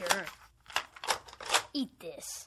Sure. Eat this.